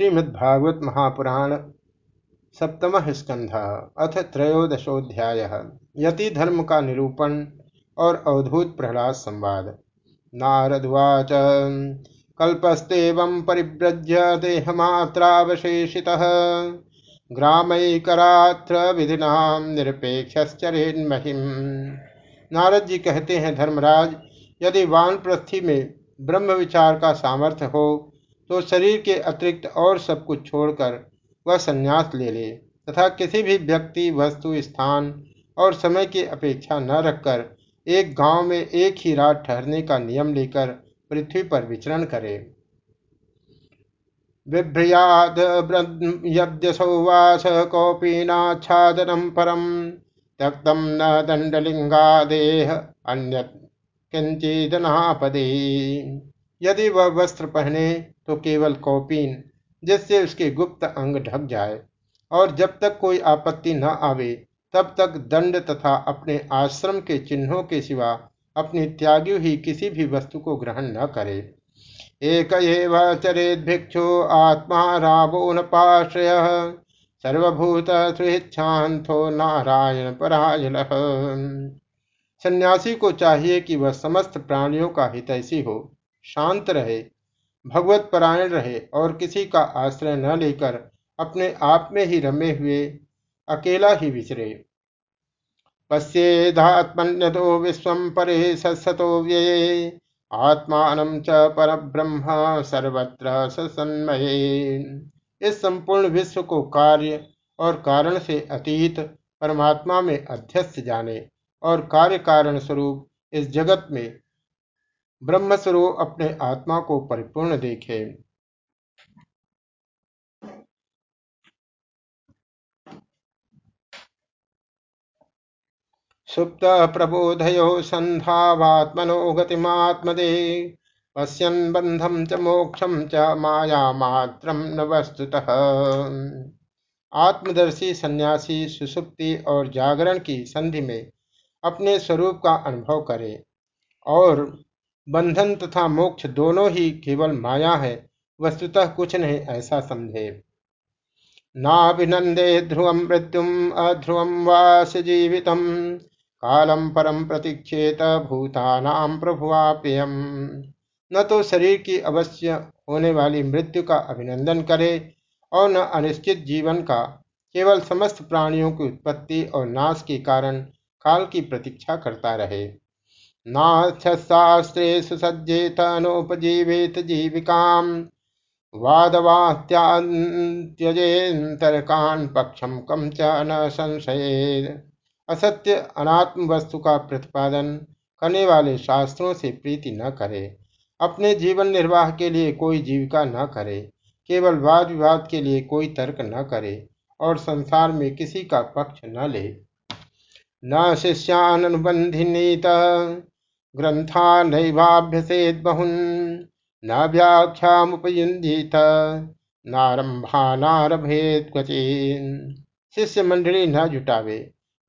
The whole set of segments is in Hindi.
श्रीमद्भागवत महापुराण, सप्तम स्कंध, अथ त्रयोदशोध्याय, यति धर्म का निरूपण और अवधूत प्रहलाद संवाद। नारदवाच कल्पस्तेव परिव्रज्य देहमात्रावशेषितः, ग्रामैकरात्र विधिना निरपेक्षरेन्महिम नारद जी कहते हैं, धर्मराज, यदि वानप्रस्थि में ब्रह्म विचार का सामर्थ्य हो तो शरीर के अतिरिक्त और सब कुछ छोड़कर वह संन्यास ले ले, तथा किसी भी व्यक्ति, वस्तु, स्थान और समय की अपेक्षा न रखकर एक गाँव में एक ही रात ठहरने का नियम लेकर पृथ्वी पर विचरण करे। बिभ्रियाद यद्यसौवास कौपीनाच्छादनम परम त्यक्तम न दंडलिंगादेह अन्य किंचिदनापदे यदि वह वस्त्र पहने तो केवल कौपीन, जिससे उसके गुप्त अंग ढक जाए। और जब तक कोई आपत्ति न आवे, तब तक दंड तथा अपने आश्रम के चिन्हों के सिवा अपनी त्यागी ही किसी भी वस्तु को ग्रहण न करे। एक चरेद भिक्षु आत्मा रावो न पाश्रय, सर्वभूत सुहिच्छांतो नारायण परायण। सन्यासी को चाहिए कि वह समस्त प्राणियों का हितैषी हो, शांत रहे भगवत परायण रहे और किसी का आश्रय न लेकर अपने आप में ही रमे हुए, अकेला ही विचरे। पश्येधात्मन्यतो विश्व परे सतो व्यये, आत्मान च पर ब्रह्म सर्वत्र सन्मये इस संपूर्ण विश्व को कार्य और कारण से अतीत परमात्मा में अध्यस्त जाने और कार्य कारण स्वरूप इस जगत में ब्रह्मस्वरूप अपने आत्मा को परिपूर्ण देखे। सुप्त प्रबोधयो संधावात्मनो गतिमात्मदे, पश्यन् बंधम च मोक्षम च माया मात्र न वस्तुतः। आत्मदर्शी सन्यासी सुसुप्ति और जागरण की संधि में अपने स्वरूप का अनुभव करे और बंधन तथा मोक्ष दोनों ही केवल माया है, वस्तुतः कुछ नहीं ऐसा समझे। नाभिनंदे ध्रुवम मृत्युम अध्रुवम वास जीवित कालम परम प्रतीक्षेत भूतानाम प्रभुआप्ययम। न तो शरीर की अवश्य होने वाली मृत्यु का अभिनंदन करे और न अनिश्चित जीवन का, केवल समस्त प्राणियों की उत्पत्ति और नाश के कारण काल की प्रतीक्षा करता रहे। नाथशास्त्रे सुसज्जेत नोपजीवेत जीविकाम वादवात्याजेन्तरकान पक्षम कम च न संशय असत्य अनात्म वस्तु का प्रतिपादन करने वाले शास्त्रों से प्रीति न करे। अपने जीवन निर्वाह के लिए कोई जीविका न करे। केवल वाद विवाद के लिए कोई तर्क न करे और संसार में किसी का पक्ष न ले। न शिष्यानुबंधिनीत ग्रंथा नैवाभ्यसेद बहुन न व्याख्यामुपयुंजीत नारंभानारभेद क्वचिन शिष्य मंडली न जुटावे,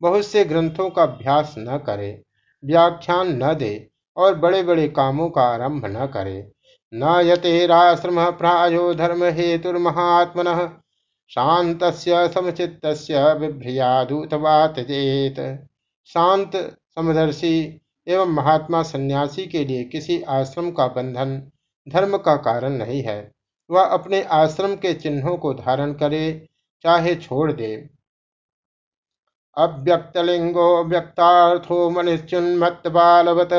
बहुत से ग्रंथों का अभ्यास न करे, व्याख्यान न दे और बड़े बड़े कामों का आरंभ न करे। न यतेराश्रम प्रायो धर्म हेतुर्महात्मन शांत समुचित बिभ्रियादूतवात शांत समदर्शी एवं महात्मा सन्यासी के लिए किसी आश्रम का बंधन धर्म का कारण नहीं है। वह अपने आश्रम के चिन्हों को धारण करे, चाहे छोड़ दे। अव्यक्तलिंगो व्यक्तार्थो मनुष्युन्मत्त बालवत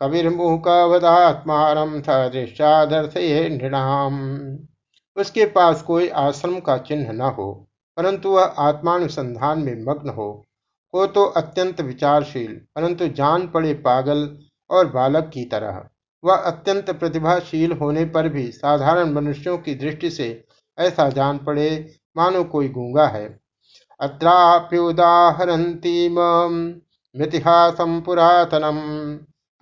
कविर्मुखवदात्मारम सदृशादर्शये नृणाम उसके पास कोई आश्रम का चिन्ह न हो, परंतु वह आत्मानुसंधान में मग्न हो। हो तो अत्यंत विचारशील, परंतु जान पड़े पागल और बालक की तरह। वह अत्यंत प्रतिभाशील होने पर भी साधारण मनुष्यों की दृष्टि से ऐसा जान पड़े मानो कोई गूँगा है। अत्राप्युदाहरती मितिहासम पुरातनम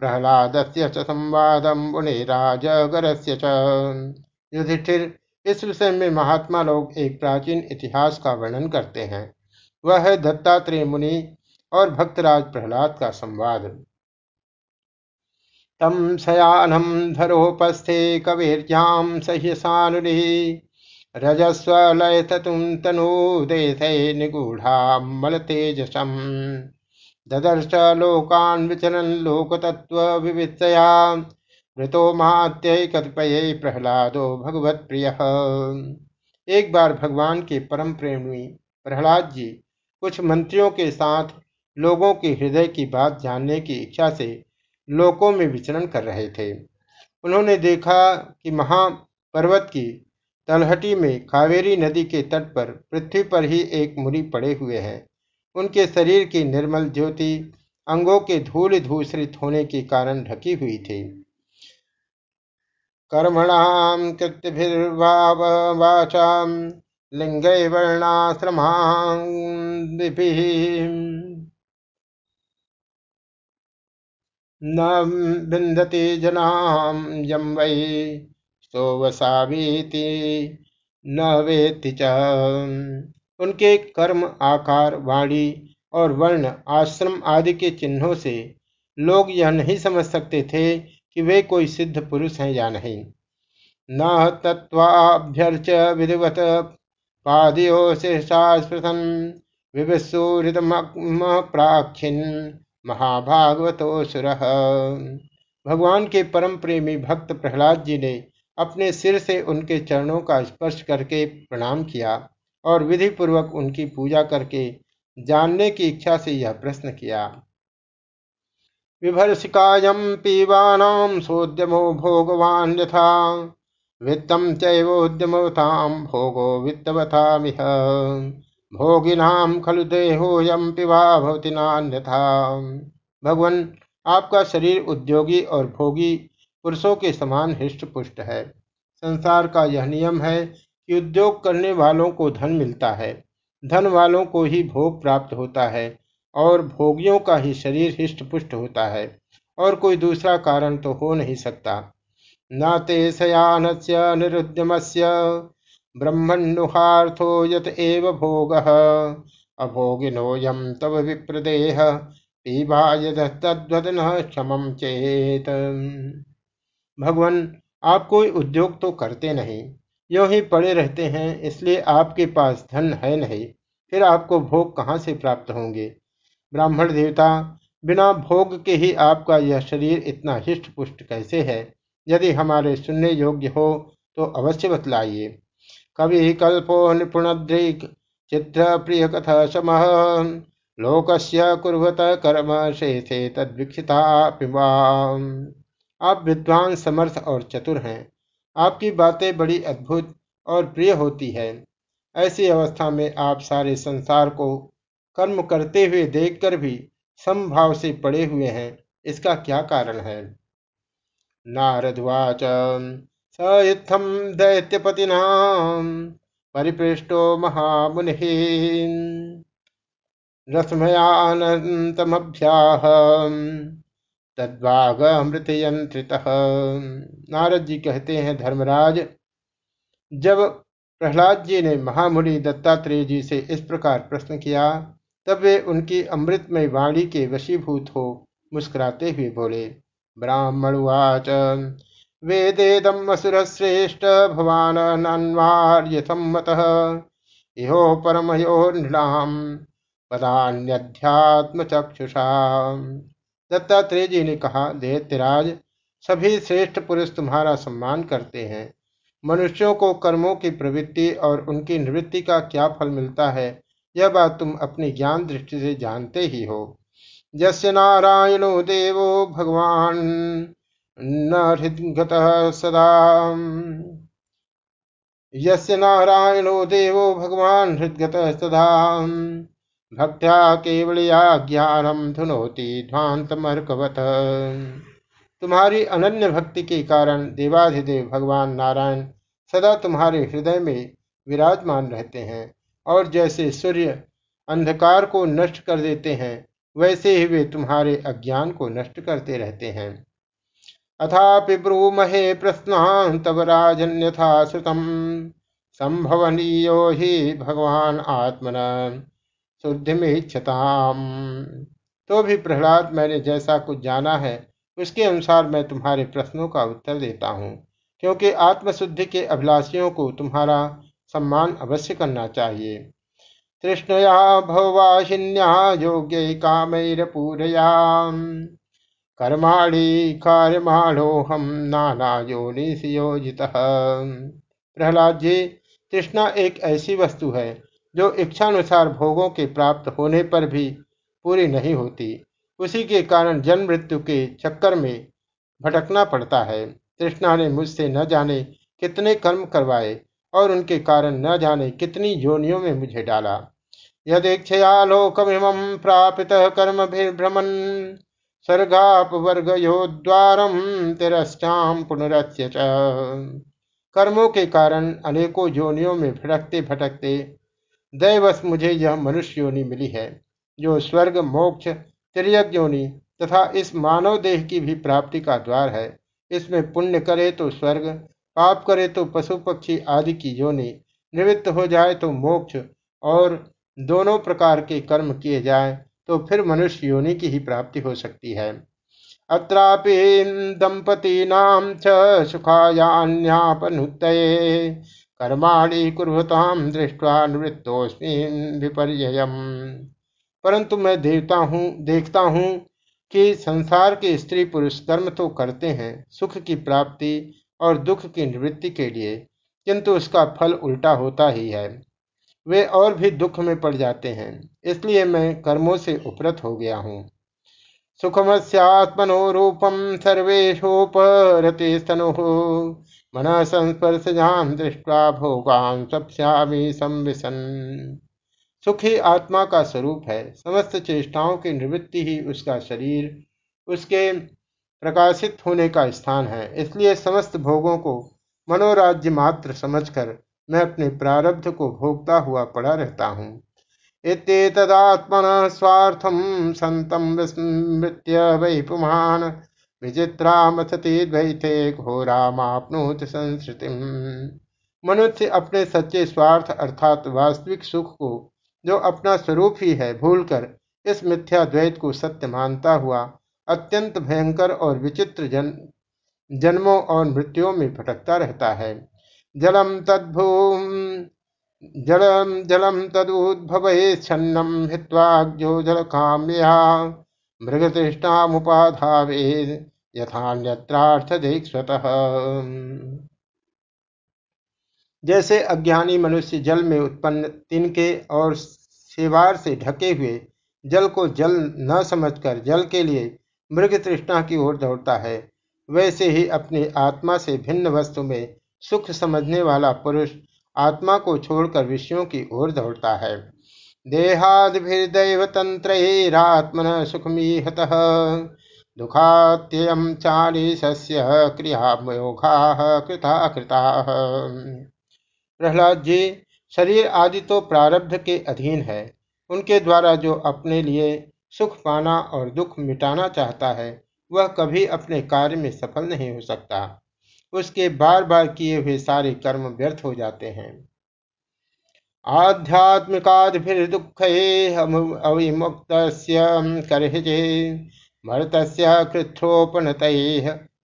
प्रहलाद से संवादम मुने राजगर युधिष्ठिर, इस विषय में महात्मा लोग एक प्राचीन इतिहास का वर्णन करते हैं। वह है दत्तात्रेय मुनि और भक्तराज प्रहलाद का संवाद। तम शयानम धरोपस्थे कवीर्याम सह्यसानुरी निगूढ़ा तनूदेशै निगूढामलतेजसम् ददर्श लोकान् विचरन् लोकतत्त्वविवित्सया मृतो महात्य कतिपय प्रहलादो भगवत प्रिय एक बार भगवान के परम प्रेमी प्रहलाद जी कुछ मंत्रियों के साथ लोगों के हृदय की बात जानने की इच्छा से लोकों में विचरण कर रहे थे। उन्होंने देखा कि महापर्वत की तलहटी में कावेरी नदी के तट पर पृथ्वी पर ही एक मुनि पड़े हुए हैं। उनके शरीर की निर्मल ज्योति अंगों के धूल धूसरित होने के कारण ढकी हुई थी। कर्मणाम कृत्यभिर्वाचाम लिंग वर्णाश्रमां न बिंदती जनाम यम वै सोवसावीति न वेति च। उनके कर्म, आकार, वाणी और वर्ण, आश्रम आदि के चिन्हों से लोग यह नहीं समझ सकते थे कि वे कोई सिद्ध पुरुष हैं या नहीं। न तत्वाभ्यर्च विधिवत पादयो शेषास्पृशन विविसूरितम प्राखिन महाभागवतो सुर। भगवान के परम प्रेमी भक्त प्रहलाद जी ने अपने सिर से उनके चरणों का स्पर्श करके प्रणाम किया और विधि पूर्वक उनकी पूजा करके जानने की इच्छा से यह प्रश्न किया विभर्षिकायम पीवानाम सोद्यमो भोगवान यथा वित्तम चैवोद्यमवताम भोगो वित्तवतामिह। भोगिनाम खलु देहोयम पिवा भवती नान्यथा। भगवान, आपका शरीर उद्योगी और भोगी पुरुषों के समान हृष्ट पुष्ट है। संसार का यह नियम है कि उद्योग करने वालों को धन मिलता है। धन वालों को ही भोग प्राप्त होता है और भोगियों का ही शरीर हृष्ट पुष्ट होता है और कोई दूसरा कारण तो हो नहीं सकता। न ते शयान से निरुद्यम से ब्रह्मण्युहार्थो यत एव भोग। अभोगिनोयम तव विप्रदेह। तद्वदन क्षम चेत। भगवान, आप कोई उद्योग तो करते नहीं, यो ही पड़े रहते हैं, इसलिए आपके पास धन है नहीं। फिर आपको भोग कहाँ से प्राप्त होंगे? ब्राह्मण देवता, बिना भोग के ही आपका यह शरीर इतना हिष्ट पुष्ट कैसे है? यदि हमारे सुनने योग्य हो तो अवश्य बतलाइए। कवि कल्पो निपुणद्रिक, चित्र प्रिय कथा समह, लोकस्य कुर्वत कर्म शेषे तद्विक्षिता आप विद्वान, समर्थ और चतुर हैं। आपकी बातें बड़ी अद्भुत और प्रिय होती है। ऐसी अवस्था में आप सारे संसार को कर्म करते हुए देखकर भी समभाव से पड़े हुए हैं। इसका क्या कारण है? नारदवाच। स इत्थम दैत्यपतिना परिपृष्टो महामुनि रश्मयानंतमभ्याह तद्वाग अमृत यंत्रित नारद जी कहते हैं, धर्मराज, जब प्रहलाद जी ने महामुनि दत्तात्रेय जी से इस प्रकार प्रश्न किया, तब वे उनकी अमृतमय वाणी के वशीभूत हो मुस्कुराते हुए बोले ब्राह्मणुवाच। वेदेदम असुर श्रेष्ठ भवान नन्वार्य सम्मत। इहो परमयो नृणाम पदान्यध्यात्म चक्षुषा दत्तात्रेय जी ने कहा दैत्यराज सभी श्रेष्ठ पुरुष तुम्हारा सम्मान करते हैं। मनुष्यों को कर्मों की प्रवृत्ति और उनकी निवृत्ति का क्या फल मिलता है, यह बात तुम अपनी ज्ञान दृष्टि से जानते ही हो। यस्य नारायणो देवो भगवान न हृदगत सदा। यस्य नारायणो देवो भगवान हृदगत सदा। भक्त्या केवलिया ज्ञानम धुनोती ध्वांत मर्कवत तुम्हारी अनन्य भक्ति के कारण देवाधिदेव भगवान नारायण सदा तुम्हारे हृदय में विराजमान रहते हैं और जैसे सूर्य अंधकार को नष्ट कर देते हैं वैसे ही वे तुम्हारे अज्ञान को नष्ट करते रहते हैं। अथापि ब्रूमहे प्रश्न तब राजन्यथा श्रुतम। संभवनीयो ही भगवान आत्मन। इच्छताम। तो भी प्रहलाद, मैंने जैसा कुछ जाना है, उसके अनुसार मैं तुम्हारे प्रश्नों का उत्तर देता हूँ, क्योंकि आत्मशुद्धि के अभिलाषियों को तुम्हारा सम्मान अवश्य करना चाहिए। तृष्णया भववाहिन्या योग्य कामैरपूरया नाना योनिस योजित प्रहलाद जी तृष्णा एक ऐसी वस्तु है, जो इच्छानुसार भोगों के प्राप्त होने पर भी पूरी नहीं होती। उसी के कारण जन्म मृत्यु के चक्कर में भटकना पड़ता है। तृष्णा ने मुझसे न जाने कितने कर्म करवाए। और उनके कारण न जाने कितनी योनियों में मुझे डाला। यदीक्षया लोकमिमं प्रापित कर्म भ्रमन स्वर्गापवर्गयोद्वारम तिरश्चाम पुनरस्य कर्मों के कारण अनेकों योनियों में भटकते भटकते दैवश मुझे यह मनुष्य योनि मिली है, जो स्वर्ग, मोक्ष तिरक योनि तथा इस मानव देह की भी प्राप्ति का द्वार है। इसमें पुण्य करे तो स्वर्ग पाप करे तो पशु पक्षी आदि की योनि निवृत्त हो जाए तो मोक्ष और दोनों प्रकार के कर्म किए जाए तो फिर मनुष्य योनि की ही प्राप्ति हो सकती है। अत्रापि दंपतीनाम च सुखायान्यापनुत कर्माणि कुर्वताम दृष्टवा निवृत्तोस्मी विपर्ययम। परंतु मैं देवता हूँ, देखता हूँ कि संसार के स्त्री पुरुष कर्म तो करते हैं, सुख की प्राप्ति और दुख की निवृत्ति के लिए, किंतु उसका फल उल्टा होता ही है। वे और भी दुख में पड़ जाते हैं, इसलिए मैं कर्मों से उपरत हो गया हूँ। सुखमस्यात्मनो रूपम सर्वेशोपरते स्तनु मन संस्पर्शान दृष्टवा भोगान सप्यामी संविशन। सुखी आत्मा का स्वरूप है, समस्त चेष्टाओं की निवृत्ति ही उसका शरीर, उसके प्रकाशित होने का स्थान है। इसलिए समस्त भोगों को मनोराज्य मात्र समझकर मैं अपने प्रारब्ध को भोगता हुआ पड़ा रहता हूँ। इत्येतदात्मन स्वार्थम संतम विस्मृत्य वै पुमान विचित्रामथति द्वैते घोरामापनोत संस्कृति मनुष्य अपने सच्चे स्वार्थ अर्थात वास्तविक सुख को जो अपना स्वरूप ही है भूलकर इस मिथ्या द्वैत को सत्य मानता हुआ अत्यंत भयंकर और विचित्र जन, जन्मों और मृत्युओं में भटकता रहता है। जलम तद्भूम, जलम जलम तदुद्भव छन्नम हित्वाग्यो जल काम्या मुपाधावे यथान्यत्रार्थ स्वतः जैसे अज्ञानी मनुष्य जल में उत्पन्न तिनके और सेवार से ढके हुए जल को जल न समझकर जल के लिए मृग तृष्णा की ओर दौड़ता है। वैसे ही अपनी आत्मा से भिन्न वस्तु में सुख समझने वाला पुरुष आत्मा को छोड़कर विषयों की ओर दौड़ता है। देहादिर्दैव तंत्रण सुखमीहत। दुखात्ययम चालीस्य क्रियामोघा कृता कृता प्रहलाद जी शरीर आदि तो प्रारब्ध के अधीन है। उनके द्वारा जो अपने लिए सुख पाना और दुख मिटाना चाहता है, वह कभी अपने कार्य में सफल नहीं हो सकता। उसके बार बार किए हुए सारे कर्म व्यर्थ हो जाते हैं। आध्यात्मिकादिभिर दुख अविमुक्त करहिजे मृत कृथोपनत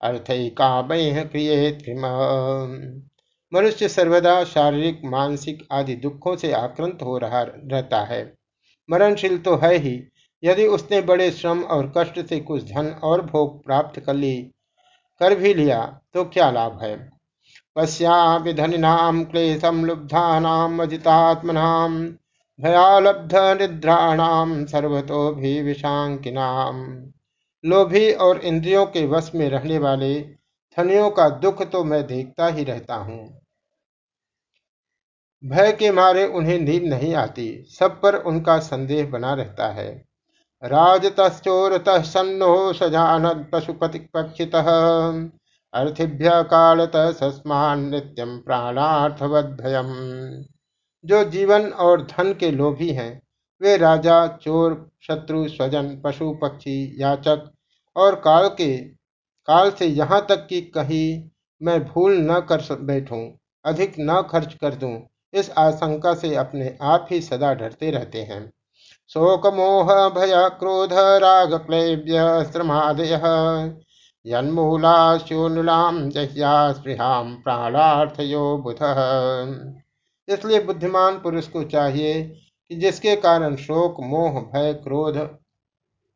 अर्थ काम क्रिय मनुष्य सर्वदा शारीरिक, मानसिक आदि दुखों से आक्रांत हो रहा रहता है। मरणशील तो है ही यदि उसने बड़े श्रम और कष्ट से कुछ धन और भोग प्राप्त कर ली, कर भी लिया तो क्या लाभ है? पश्यापि धनिनाम, क्लेशम, लुब्धानाम, अजितात्मनाम, भयालब्ध निद्राणाम, सर्वतो भी विषांकिनाम लोभी और इंद्रियों के वश में रहने वाले धनियों का दुख तो मैं देखता ही रहता हूँ। भय के मारे उन्हें नींद नहीं आती, सब पर उनका संदेह बना रहता है। राजतश्चोरत सन्नो सजान पशुपति पक्षित अर्थिभ्य कालत सस्मान नित्यम प्राणार्थवद भयम जो जीवन और धन के लोभी हैं, वे राजा, चोर, शत्रु, स्वजन, पशु, पक्षी, याचक और काल के, काल से यहाँ तक कि कहीं मैं भूल न कर बैठूं, अधिक न खर्च कर दूँ, इस आशंका से अपने आप ही सदा डरते रहते हैं। शोक मोह भय क्रोध राग क्लैव्य श्रमादय जन्मूलाशूनुलाम जह्या स्पृहाम प्राणार्थयो बुध। इसलिए बुद्धिमान पुरुष को चाहिए कि जिसके कारण शोक, मोह, भय, क्रोध,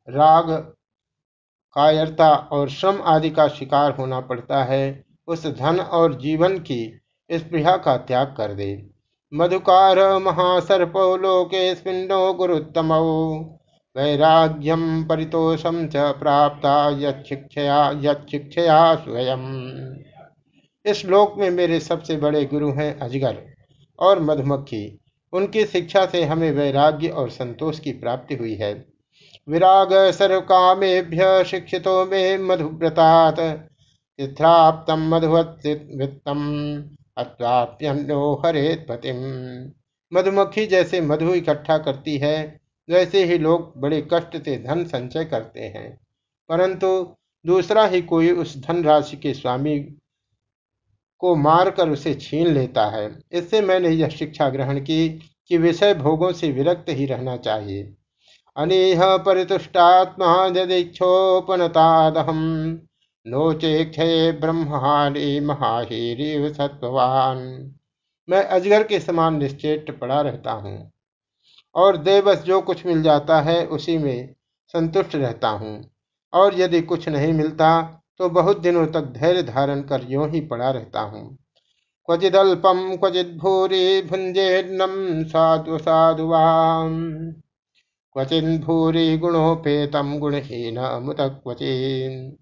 राग, कायरता और श्रम आदि का शिकार होना पड़ता है, उस धन और जीवन की स्पृहा का त्याग कर दे। मधुकार महासर्पो लोके गुरुत्तम। वैराग्यम परितोषम च प्राप्त स्वयं। इस श्लोक में मेरे सबसे बड़े गुरु हैं अजगर और मधुमक्खी। उनकी शिक्षा से हमें वैराग्य और संतोष की प्राप्ति हुई है। विराग सर्व कामेभ्य शिक्षितो मे मधुव्रतात। चित्राप्तम मधुवत्तम अत्वाप्यन्नो हरेत पतिम मधुमक्खी जैसे मधु इकट्ठा करती है, वैसे ही लोग बड़े कष्ट से धन संचय करते हैं। परंतु दूसरा ही कोई उस धन राशि के स्वामी को मारकर उसे छीन लेता है। इससे मैंने यह शिक्षा ग्रहण की कि विषय भोगों से विरक्त ही रहना चाहिए। अनेह परितुष्टात्मा यदीक्षोपनतादहम नोचेक्षे ब्रह्माणी महाहीरी सत्वान मैं अजगर के समान निश्चेट पड़ा रहता हूँ और देवस जो कुछ मिल जाता है उसी में संतुष्ट रहता हूँ। और यदि कुछ नहीं मिलता तो बहुत दिनों तक धैर्य धारण कर यूँ ही पड़ा रहता हूँ। क्वचिदल्पम क्वचिद भूरी भुंजेन्नम साधु साधुवाम क्वचिन भूरी गुणोपेतम गुणहीन मुत क्वचिन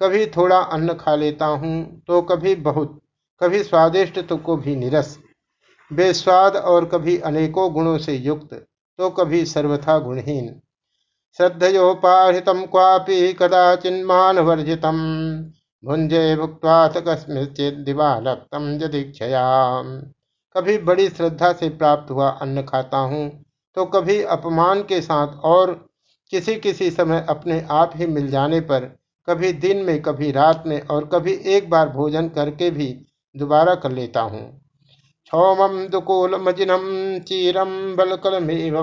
कभी थोड़ा अन्न खा लेता हूँ तो कभी बहुत, कभी स्वादिष्ट तो कभी निरस। बेस्वाद और कभी अनेकों गुणों से युक्त तो कभी सर्वथा गुणहीन। श्रद्धयोपाहित क्वापि कदाचिन्मान वर्जित भुंजे भुक्वाथ कस्मिश्चित दिवालक्तम यदीक्षया कभी बड़ी श्रद्धा से प्राप्त हुआ अन्न खाता हूँ तो कभी अपमान के साथ और किसी किसी समय अपने आप ही मिल जाने पर कभी दिन में, कभी रात में और कभी एक बार भोजन करके भी दोबारा कर लेता हूँ। क्षौमम दुकूल मजिनम चीरम बलकलमेव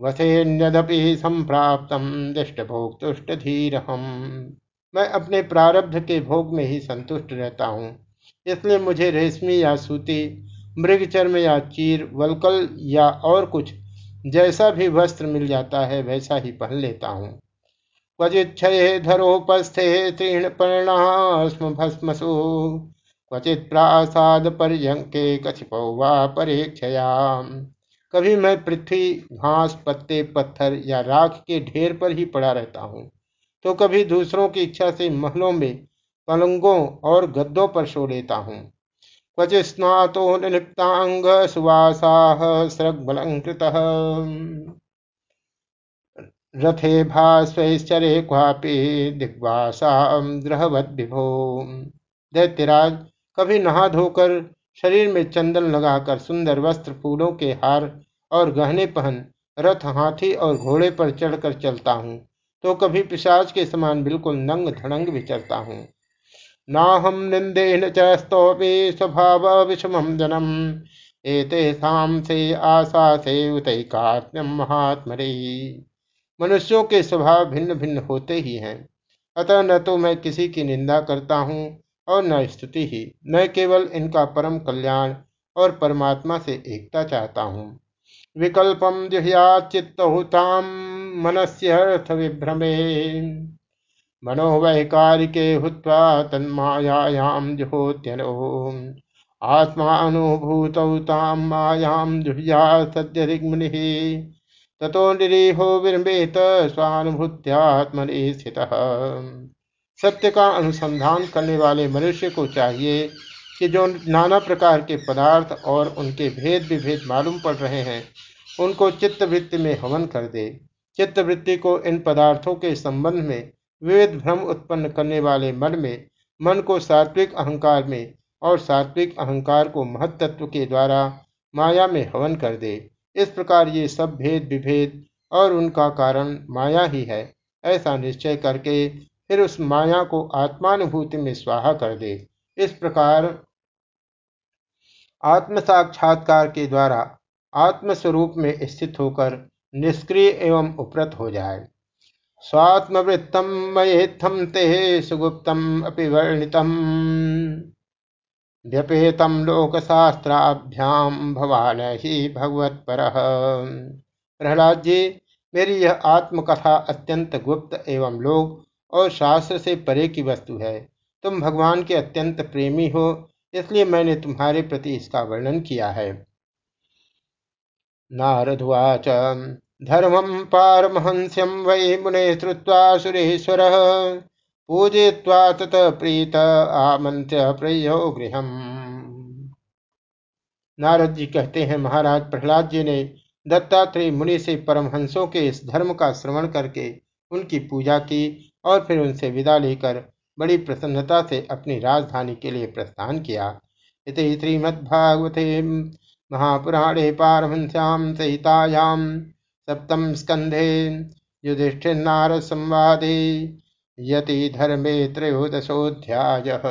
वसेन्यदपि संप्राप्तम दृष्ट भोग तुष्ट धीर हम मैं अपने प्रारब्ध के भोग में ही संतुष्ट रहता हूँ। इसलिए मुझे रेशमी या सूती मृग चर्म या चीर, वलकल या और कुछ जैसा भी वस्त्र मिल जाता है, वैसा ही पहन लेता हूँ। क्वचित क्षय धरोपस्थे तीर्ण पर्णास्म भस्मसु क्वचित प्रासाद पर्यंके कछपौवा परीक्षया कभी मैं पृथ्वी, घास, पत्ते, पत्थर या राख के ढेर पर ही पड़ा रहता हूँ तो कभी दूसरों की इच्छा से महलों में पलंगों और गद्दों पर सो लेता हूँ। क्वचि स्नातो निलिप्तांग सुवासाह सृग्बलंकृत रथे भास्वैश्चरे क्वापि दिग्वासा ग्रहवत विभो। दैत्यराज, कभी नहा धोकर शरीर में चंदन लगाकर सुंदर वस्त्र, फूलों के हार और गहने पहन, रथ हाथी और घोड़े पर चढ़कर चलता हूँ तो कभी पिशाच के समान बिल्कुल नंग धड़ंग विचरता हूँ। नाहम निंदेन च स्तौपि स्वभाव विषमम जनम एतेषाम से आशा से उतई उतैकात्म्यम महात्मरे। मनुष्यों के स्वभाव भिन्न भिन्न होते ही हैं। अतः न तो मैं किसी की निंदा करता हूँ और न स्तुति ही। मैं केवल इनका परम कल्याण और परमात्मा से एकता चाहता हूँ। विकल्पम जुहिया चित्तहुताम मनस्य अर्थ विभ्रमे मनोवैकारिके हुत्वा तन्मायायां जुहोत्यनो। आत्मानुभूतौ तां मायां जुह्या सद्यदिग्मुनिः ततो निरीहो विरमेत, स्वानुभूत्यात्मनि स्थितः। सत्य का अनुसंधान करने वाले मनुष्य को चाहिए कि जो नाना प्रकार के पदार्थ और उनके भेद विभेद मालूम पड़ रहे हैं, उनको चित्तवृत्ति में हवन कर दे। चित्तवृत्ति को इन पदार्थों के संबंध में विविध भ्रम उत्पन्न करने वाले मन में, मन को सात्विक अहंकार में और सात्विक अहंकार को महत्त्व के द्वारा माया में हवन कर दे। इस प्रकार ये सब भेद विभेद और उनका कारण माया ही है। ऐसा निश्चय करके फिर उस माया को आत्मानुभूति में स्वाहा कर दे। इस प्रकार आत्म साक्षात्कार के द्वारा आत्मस्वरूप में स्थित होकर निष्क्रिय एवं उपरत हो जाए। स्वात्मवृत्तम मयेत्थम ते सुगुप्तम अपि वर्णितम। व्यपेतम लोकशास्त्राभ्याम भवान ही भगवत पर प्रहलाद जी मेरी यह आत्मकथा अत्यंत गुप्त एवं लोक और शास्त्र से परे की वस्तु है। तुम भगवान के अत्यंत प्रेमी हो, इसलिए मैंने तुम्हारे प्रति इसका वर्णन किया है। नारदुवाच धर्मं पारमहंस्यं वै मुने श्रुत्वा सुरेश्वरः। पूजयित्वा तत प्रीत आमंत्य प्रयो गृह नारद जी कहते हैं, महाराज, प्रहलाद जी ने दत्तात्रेय मुनि से परमहंसों के इस धर्म का श्रवण करके उनकी पूजा की और फिर उनसे विदा लेकर बड़ी प्रसन्नता से अपनी राजधानी के लिए प्रस्थान किया। इति श्रीमद्भागवते महापुराणे पारमहंस्यां सहितायां सप्तम स्कंधे युधिष्ठिर नारद संवादे यति धर्मे त्रयोदशोऽध्यायः।